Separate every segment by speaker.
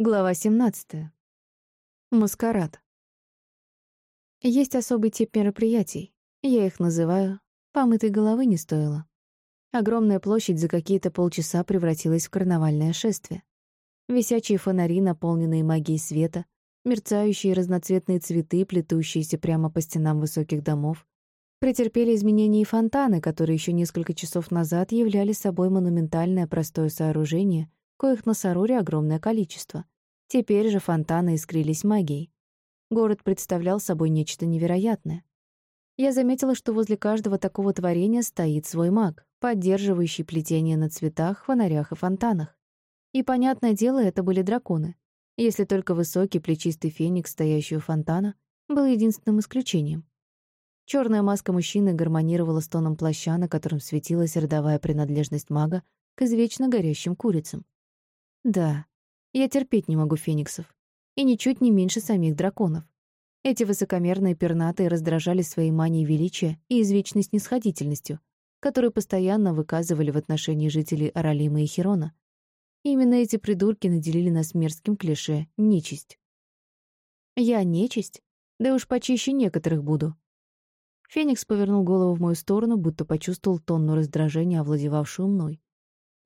Speaker 1: Глава 17. Маскарад. Есть особый тип мероприятий. Я их называю «помытой головы не стоило». Огромная площадь за какие-то полчаса превратилась в карнавальное шествие. Висячие фонари, наполненные магией света, мерцающие разноцветные цветы, плетущиеся прямо по стенам высоких домов, претерпели изменения и фонтаны, которые еще несколько часов назад являли собой монументальное простое сооружение — коих на Саруре огромное количество. Теперь же фонтаны искрились магией. Город представлял собой нечто невероятное. Я заметила, что возле каждого такого творения стоит свой маг, поддерживающий плетение на цветах, фонарях и фонтанах. И, понятное дело, это были драконы, если только высокий плечистый феникс, стоящий у фонтана, был единственным исключением. Черная маска мужчины гармонировала с тоном плаща, на котором светилась родовая принадлежность мага к извечно горящим курицам. Да, я терпеть не могу фениксов. И ничуть не меньше самих драконов. Эти высокомерные пернатые раздражали своей манией величия и извечной снисходительностью, которую постоянно выказывали в отношении жителей Аралима и Херона. именно эти придурки наделили нас мерзким клише «нечисть». Я нечисть? Да уж почище некоторых буду. Феникс повернул голову в мою сторону, будто почувствовал тонну раздражения, овладевавшую мной.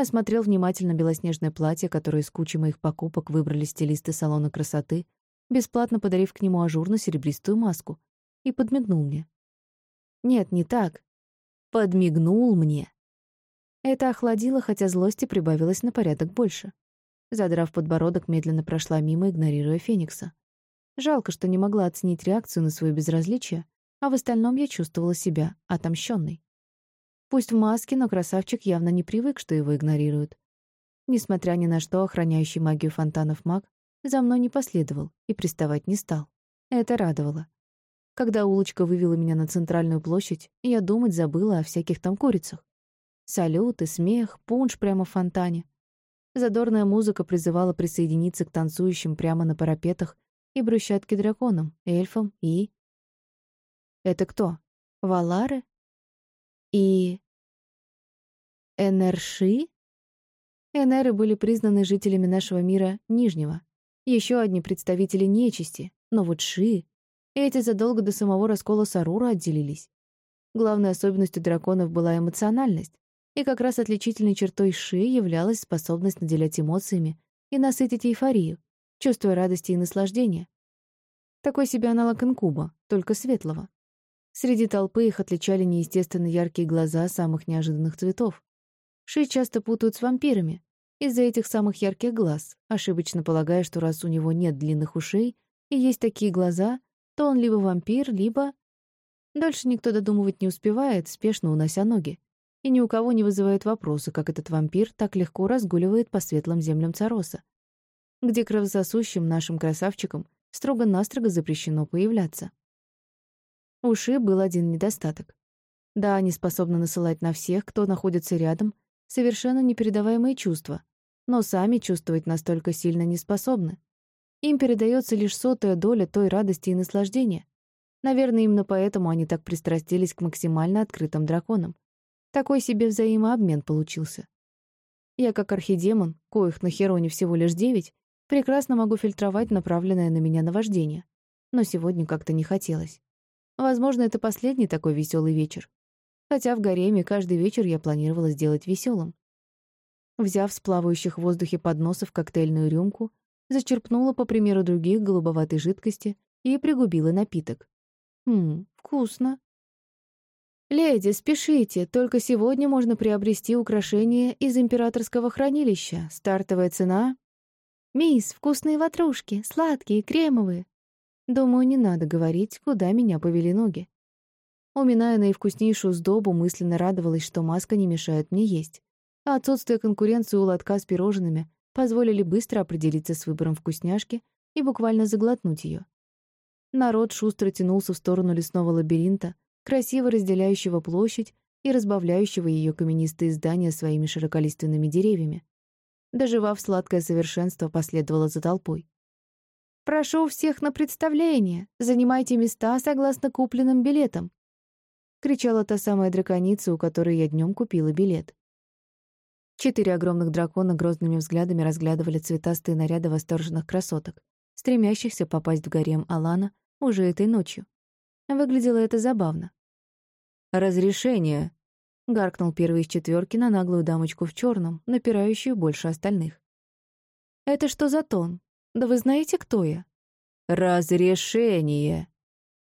Speaker 1: Осмотрел внимательно белоснежное платье, которое из кучи моих покупок выбрали стилисты салона красоты, бесплатно подарив к нему ажурно-серебристую маску, и подмигнул мне. Нет, не так. Подмигнул мне. Это охладило, хотя злости прибавилось на порядок больше. Задрав подбородок, медленно прошла мимо, игнорируя Феникса. Жалко, что не могла оценить реакцию на свое безразличие, а в остальном я чувствовала себя отомщенной. Пусть в маске, но красавчик явно не привык, что его игнорируют. Несмотря ни на что, охраняющий магию фонтанов маг за мной не последовал и приставать не стал. Это радовало. Когда улочка вывела меня на центральную площадь, я думать забыла о всяких там курицах. Салюты, смех, пунш прямо в фонтане. Задорная музыка призывала присоединиться к танцующим прямо на парапетах и брусчатке драконам, эльфам и... Это кто? Валары? И... Энерши? Энеры были признаны жителями нашего мира Нижнего. Еще одни представители нечисти, но вот Ши... Эти задолго до самого раскола Сарура отделились. Главной особенностью драконов была эмоциональность, и как раз отличительной чертой Ши являлась способность наделять эмоциями и насытить эйфорию, чувствуя радости и наслаждения. Такой себе аналог инкуба, только светлого. Среди толпы их отличали неестественно яркие глаза самых неожиданных цветов. Ши часто путают с вампирами из-за этих самых ярких глаз, ошибочно полагая, что раз у него нет длинных ушей и есть такие глаза, то он либо вампир, либо... Дальше никто додумывать не успевает, спешно унося ноги. И ни у кого не вызывает вопроса, как этот вампир так легко разгуливает по светлым землям Цароса, где кровососущим нашим красавчикам строго-настрого запрещено появляться. У Ши был один недостаток. Да, они способны насылать на всех, кто находится рядом, совершенно непередаваемые чувства, но сами чувствовать настолько сильно не способны. Им передается лишь сотая доля той радости и наслаждения. Наверное, именно поэтому они так пристрастились к максимально открытым драконам. Такой себе взаимообмен получился. Я, как архидемон, коих на Хероне всего лишь девять, прекрасно могу фильтровать направленное на меня наваждение. Но сегодня как-то не хотелось. Возможно, это последний такой веселый вечер. Хотя в гареме каждый вечер я планировала сделать веселым. Взяв с плавающих в воздухе подносов коктейльную рюмку, зачерпнула, по примеру других, голубоватой жидкости и пригубила напиток. Ммм, вкусно. «Леди, спешите, только сегодня можно приобрести украшения из императорского хранилища. Стартовая цена...» «Мисс, вкусные ватрушки, сладкие, кремовые. Думаю, не надо говорить, куда меня повели ноги. Уминая наивкуснейшую сдобу, мысленно радовалась, что маска не мешает мне есть. А отсутствие конкуренции у лотка с пирожными позволили быстро определиться с выбором вкусняшки и буквально заглотнуть ее. Народ шустро тянулся в сторону лесного лабиринта, красиво разделяющего площадь и разбавляющего ее каменистые здания своими широколиственными деревьями. Доживав сладкое совершенство, последовало за толпой. Прошу всех на представление. Занимайте места согласно купленным билетам. Кричала та самая драконица, у которой я днем купила билет. Четыре огромных дракона грозными взглядами разглядывали цветастые наряды восторженных красоток, стремящихся попасть в гарем Алана уже этой ночью. Выглядело это забавно. «Разрешение!» — гаркнул первый из четверки на наглую дамочку в черном, напирающую больше остальных. «Это что за тон? Да вы знаете, кто я?» «Разрешение!»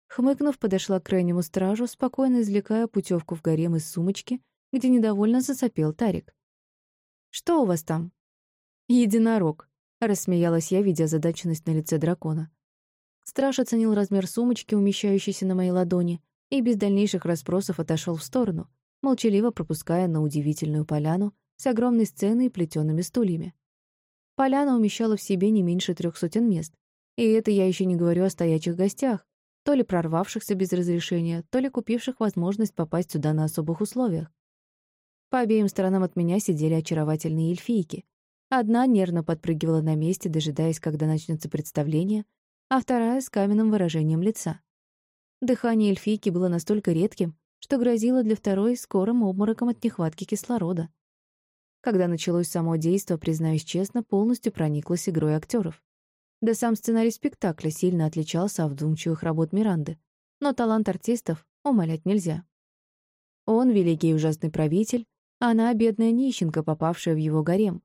Speaker 1: Хмыкнув, подошла к крайнему стражу, спокойно извлекая путевку в гарем из сумочки, где недовольно засопел Тарик. «Что у вас там?» «Единорог», — рассмеялась я, видя озадаченность на лице дракона. Страж оценил размер сумочки, умещающейся на моей ладони, и без дальнейших расспросов отошел в сторону, молчаливо пропуская на удивительную поляну с огромной сценой и плетеными стульями. Поляна умещала в себе не меньше трех сотен мест, и это я еще не говорю о стоячих гостях, то ли прорвавшихся без разрешения, то ли купивших возможность попасть сюда на особых условиях. По обеим сторонам от меня сидели очаровательные эльфийки. Одна нервно подпрыгивала на месте, дожидаясь, когда начнется представление, а вторая — с каменным выражением лица. Дыхание эльфийки было настолько редким, что грозило для второй скорым обмороком от нехватки кислорода. Когда началось само действо, признаюсь честно, полностью прониклась игрой актеров. Да сам сценарий спектакля сильно отличался от вдумчивых работ Миранды, но талант артистов умолять нельзя. Он, великий и ужасный правитель, она — бедная нищенка, попавшая в его гарем.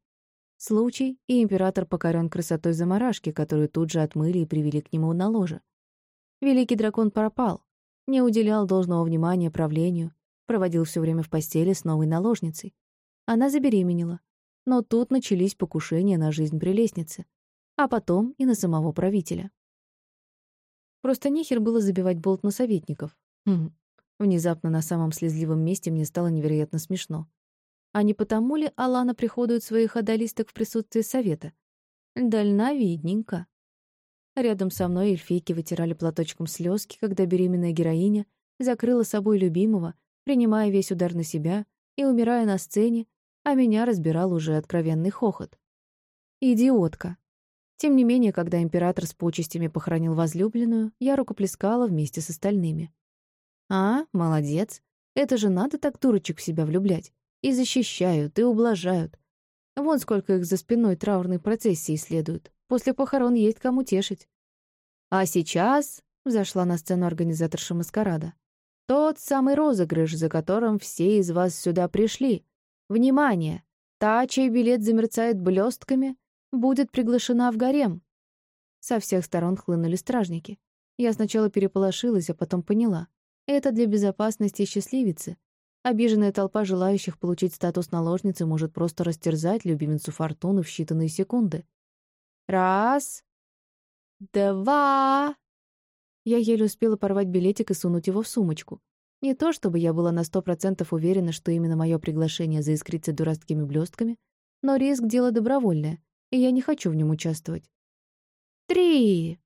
Speaker 1: Случай, и император покорен красотой заморашки, которую тут же отмыли и привели к нему на ложе. Великий дракон пропал, не уделял должного внимания правлению, проводил все время в постели с новой наложницей. Она забеременела, но тут начались покушения на жизнь прелестницы, а потом и на самого правителя. Просто нехер было забивать болт на советников. Хм. Внезапно на самом слезливом месте мне стало невероятно смешно. А не потому ли Алана приходует своих одолисток в присутствии совета? Дальновидненько. Рядом со мной эльфийки вытирали платочком слезки, когда беременная героиня закрыла собой любимого, принимая весь удар на себя и умирая на сцене, а меня разбирал уже откровенный хохот. Идиотка. Тем не менее, когда император с почестями похоронил возлюбленную, я рукоплескала вместе с остальными. «А, молодец. Это же надо так дурочек в себя влюблять. И защищают, и ублажают. Вон сколько их за спиной траурной процессии следует. После похорон есть кому тешить. А сейчас взошла на сцену организаторша маскарада. Тот самый розыгрыш, за которым все из вас сюда пришли. Внимание! Та, чей билет замерцает блестками, будет приглашена в гарем. Со всех сторон хлынули стражники. Я сначала переполошилась, а потом поняла. Это для безопасности счастливицы. Обиженная толпа желающих получить статус наложницы может просто растерзать любимицу Фортуны в считанные секунды. Раз. Два. Я еле успела порвать билетик и сунуть его в сумочку. Не то чтобы я была на сто процентов уверена, что именно мое приглашение заискрится дурацкими блестками, но риск — дело добровольное, и я не хочу в нем участвовать. «Три!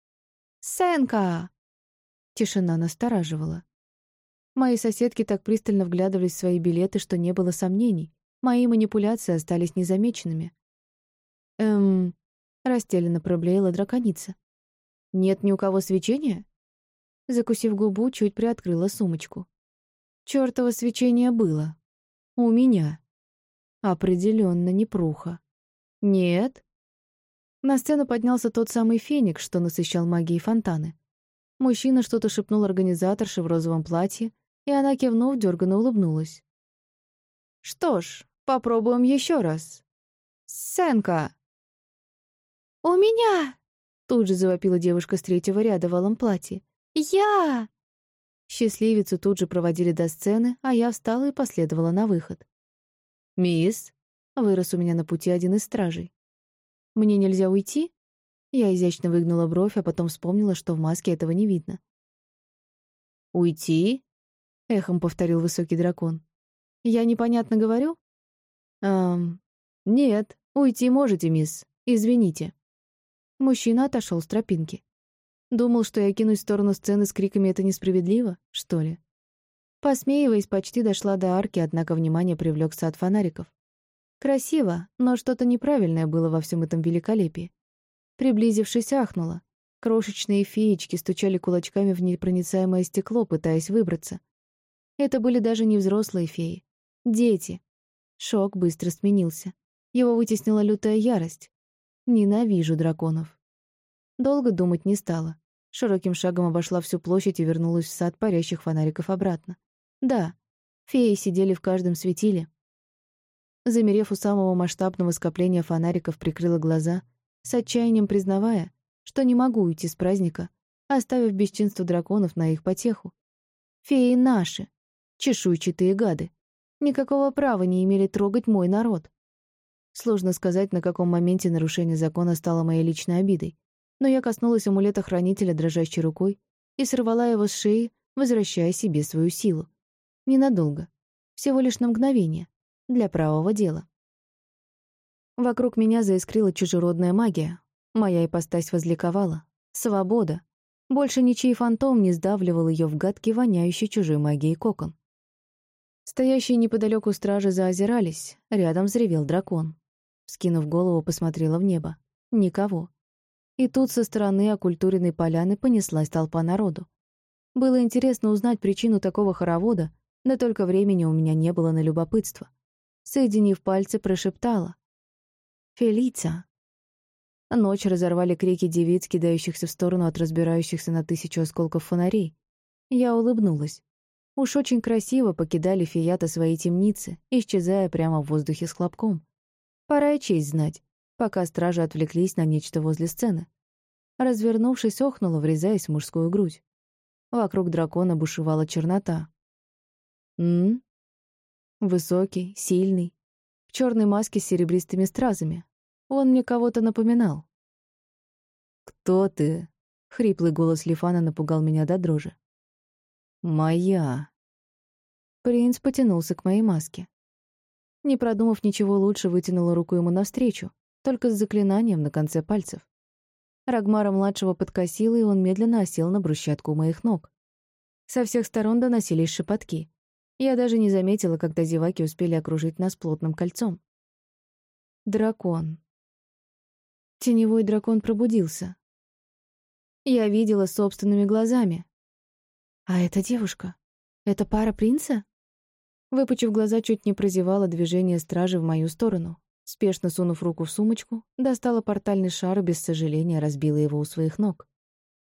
Speaker 1: Сенка!» Тишина настораживала. Мои соседки так пристально вглядывались в свои билеты, что не было сомнений. Мои манипуляции остались незамеченными. «Эм, Растерянно проблеяла драконица. «Нет ни у кого свечения?» Закусив губу, чуть приоткрыла сумочку. Чёртово свечение было. У меня. Определенно не пруха. Нет. На сцену поднялся тот самый феник, что насыщал магией фонтаны. Мужчина что-то шепнул организаторше в розовом платье, и она, кивнув, дёрганно улыбнулась. «Что ж, попробуем еще раз. Сценка!» «У меня!» — тут же завопила девушка с третьего ряда в алом платье. «Я!» Счастливицу тут же проводили до сцены, а я встала и последовала на выход. «Мисс!» — вырос у меня на пути один из стражей. «Мне нельзя уйти?» Я изящно выгнула бровь, а потом вспомнила, что в маске этого не видно. «Уйти?» — эхом повторил высокий дракон. «Я непонятно говорю?» «Эм... Нет, уйти можете, мисс. Извините». Мужчина отошел с тропинки. Думал, что я кинусь в сторону сцены с криками «это несправедливо», что ли? Посмеиваясь, почти дошла до арки, однако внимание привлек сад фонариков. Красиво, но что-то неправильное было во всем этом великолепии. Приблизившись, ахнула. Крошечные феечки стучали кулачками в непроницаемое стекло, пытаясь выбраться. Это были даже не взрослые феи. Дети. Шок быстро сменился. Его вытеснила лютая ярость. Ненавижу драконов. Долго думать не стала. Широким шагом обошла всю площадь и вернулась в сад парящих фонариков обратно. Да, феи сидели в каждом светиле. Замерев у самого масштабного скопления фонариков, прикрыла глаза, с отчаянием признавая, что не могу уйти с праздника, оставив бесчинство драконов на их потеху. Феи наши, чешуйчатые гады, никакого права не имели трогать мой народ. Сложно сказать, на каком моменте нарушение закона стало моей личной обидой, но я коснулась амулета хранителя дрожащей рукой и сорвала его с шеи, возвращая себе свою силу. Ненадолго. Всего лишь на мгновение. Для правого дела. Вокруг меня заискрила чужеродная магия. Моя ипостась возликовала. Свобода. Больше ничей фантом не сдавливал ее в гадкий, воняющий чужой магией кокон. Стоящие неподалеку стражи заозирались, рядом взревел дракон. Скинув голову, посмотрела в небо. Никого. И тут со стороны окультуренной поляны понеслась толпа народу. Было интересно узнать причину такого хоровода, да только времени у меня не было на любопытство. Соединив пальцы, прошептала. «Фелица!» Ночь разорвали крики девиц, кидающихся в сторону от разбирающихся на тысячу осколков фонарей. Я улыбнулась. Уж очень красиво покидали фията свои темницы, исчезая прямо в воздухе с хлопком. Пора и честь знать, пока стражи отвлеклись на нечто возле сцены. Развернувшись, охнула, врезаясь в мужскую грудь. Вокруг дракона бушевала чернота. М? Высокий, сильный, в черной маске с серебристыми стразами. Он мне кого-то напоминал. «Кто ты?» — хриплый голос Лифана напугал меня до дрожи. «Моя». Принц потянулся к моей маске. Не продумав ничего лучше, вытянула руку ему навстречу, только с заклинанием на конце пальцев. Рагмара-младшего подкосила, и он медленно осел на брусчатку моих ног. Со всех сторон доносились шепотки. Я даже не заметила, когда зеваки успели окружить нас плотным кольцом. Дракон. Теневой дракон пробудился. Я видела собственными глазами, а эта девушка? Это пара принца? Выпучив глаза, чуть не прозевала движение стражи в мою сторону. Спешно сунув руку в сумочку, достала портальный шар и без сожаления разбила его у своих ног.